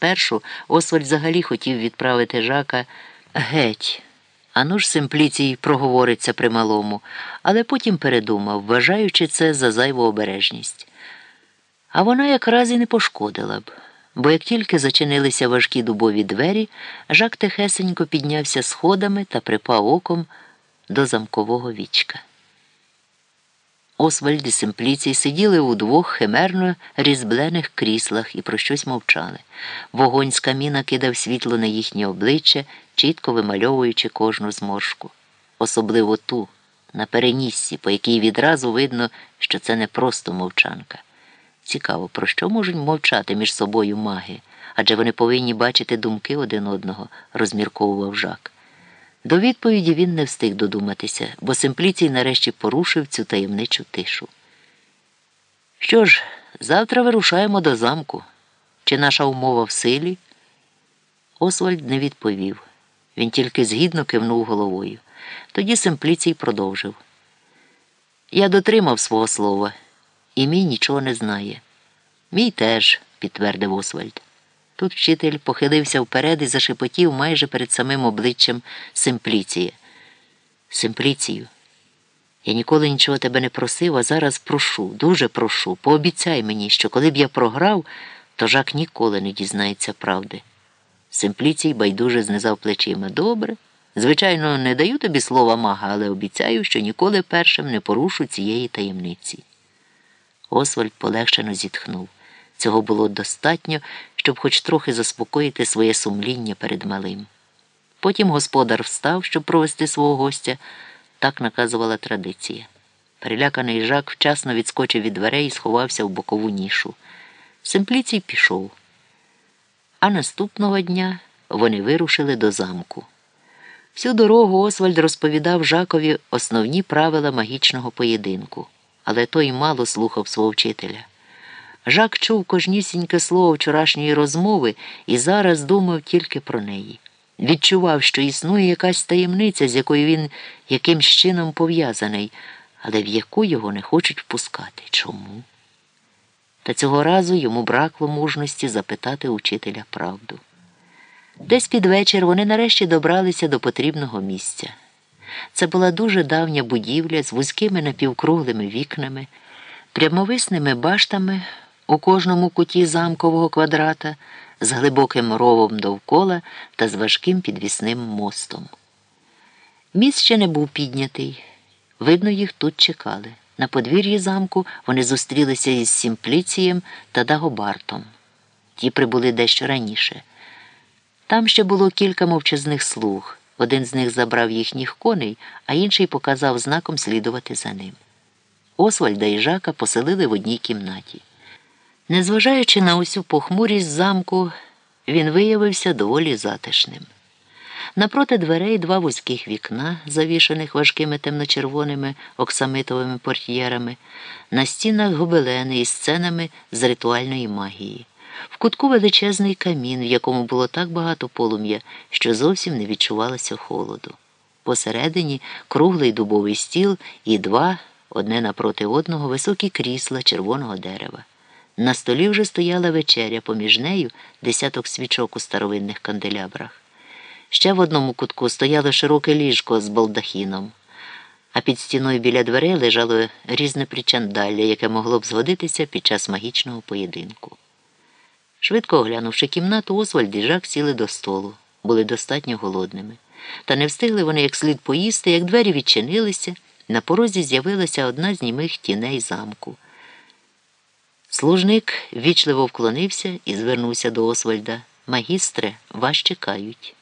спершу Освальд взагалі хотів відправити жака геть. Ану ж Симпліцій проговориться при малому, але потім передумав, вважаючи це за зайву обережність. А вона якраз і не пошкодила б, бо як тільки зачинилися важкі дубові двері, жак тихесенько піднявся сходами та припав оком до замкового вічка. Освальд і Симпліцій сиділи у двох химерно різблених кріслах і про щось мовчали. Вогонь з каміна кидав світло на їхнє обличчя, чітко вимальовуючи кожну зморшку. Особливо ту, на переніссі, по якій відразу видно, що це не просто мовчанка. Цікаво, про що можуть мовчати між собою маги, адже вони повинні бачити думки один одного, розмірковував жак. До відповіді він не встиг додуматися, бо Симпліцій нарешті порушив цю таємничу тишу. Що ж, завтра вирушаємо до замку. Чи наша умова в силі? Освальд не відповів. Він тільки згідно кивнув головою. Тоді Симпліцій продовжив. Я дотримав свого слова, і мій нічого не знає. Мій теж, підтвердив Освальд. Тут вчитель похилився вперед і зашепотів майже перед самим обличчям Симпліція. Симпліцію, я ніколи нічого тебе не просив, а зараз прошу, дуже прошу, пообіцяй мені, що коли б я програв, то жак ніколи не дізнається правди. Симпліцій байдуже знизав плечима. Добре. Звичайно, не даю тобі слова мага, але обіцяю, що ніколи першим не порушу цієї таємниці. Освальд полегшено зітхнув. Цього було достатньо, щоб хоч трохи заспокоїти своє сумління перед малим. Потім господар встав, щоб провести свого гостя, так наказувала традиція. Переляканий жак вчасно відскочив від дверей і сховався в бокову нішу. Симпліцій пішов. А наступного дня вони вирушили до замку. Всю дорогу Освальд розповідав Жакові основні правила магічного поєдинку, але той мало слухав свого вчителя. Жак чув кожнісіньке слово вчорашньої розмови і зараз думав тільки про неї. Відчував, що існує якась таємниця, з якою він якимсь чином пов'язаний, але в яку його не хочуть впускати. Чому? Та цього разу йому бракло мужності запитати учителя правду. Десь під вечір вони нарешті добралися до потрібного місця. Це була дуже давня будівля з вузькими напівкруглими вікнами, прямовисними баштами у кожному куті замкового квадрата, з глибоким ровом довкола та з важким підвісним мостом. Міст ще не був піднятий. Видно, їх тут чекали. На подвір'ї замку вони зустрілися із Сімпліцієм та Дагобартом. Ті прибули дещо раніше. Там ще було кілька мовчазних слуг. Один з них забрав їхніх коней, а інший показав знаком слідувати за ним. Освальда і Жака поселили в одній кімнаті. Незважаючи на усю похмурість замку, він виявився доволі затишним. Напроти дверей два вузьких вікна, завішаних важкими темночервоними оксамитовими портьєрами, на стінах гобелени із сценами з ритуальної магії. В кутку величезний камін, в якому було так багато полум'я, що зовсім не відчувалося холоду. Посередині круглий дубовий стіл і два, одне напроти одного, високі крісла червоного дерева. На столі вже стояла вечеря, поміж нею десяток свічок у старовинних канделябрах. Ще в одному кутку стояло широке ліжко з балдахіном, а під стіною біля дверей лежало різне причандалля, яке могло б згодитися під час магічного поєдинку. Швидко оглянувши кімнату, Освальд і Жак сіли до столу, були достатньо голодними. Та не встигли вони як слід поїсти, як двері відчинилися, на порозі з'явилася одна з німих тіней замку. Служник вічливо вклонився і звернувся до Освальда. Магістре, вас чекають.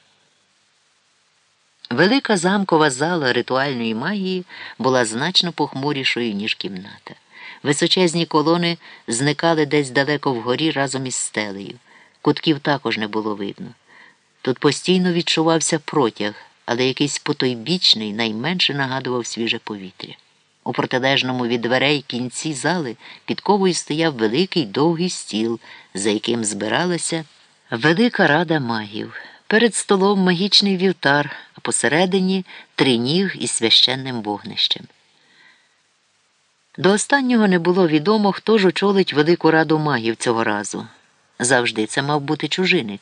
Велика замкова зала ритуальної магії була значно похмурішою, ніж кімната. Височезні колони зникали десь далеко вгорі разом із стелею. Кутків також не було видно. Тут постійно відчувався протяг, але якийсь потойбічний найменше нагадував свіже повітря. У протилежному від дверей кінці зали під ковою стояв великий довгий стіл, за яким збиралася велика рада магів. Перед столом магічний вівтар, а посередині триніг із священним вогнищем. До останнього не було відомо, хто ж очолить велику раду магів цього разу. Завжди це мав бути чужинець.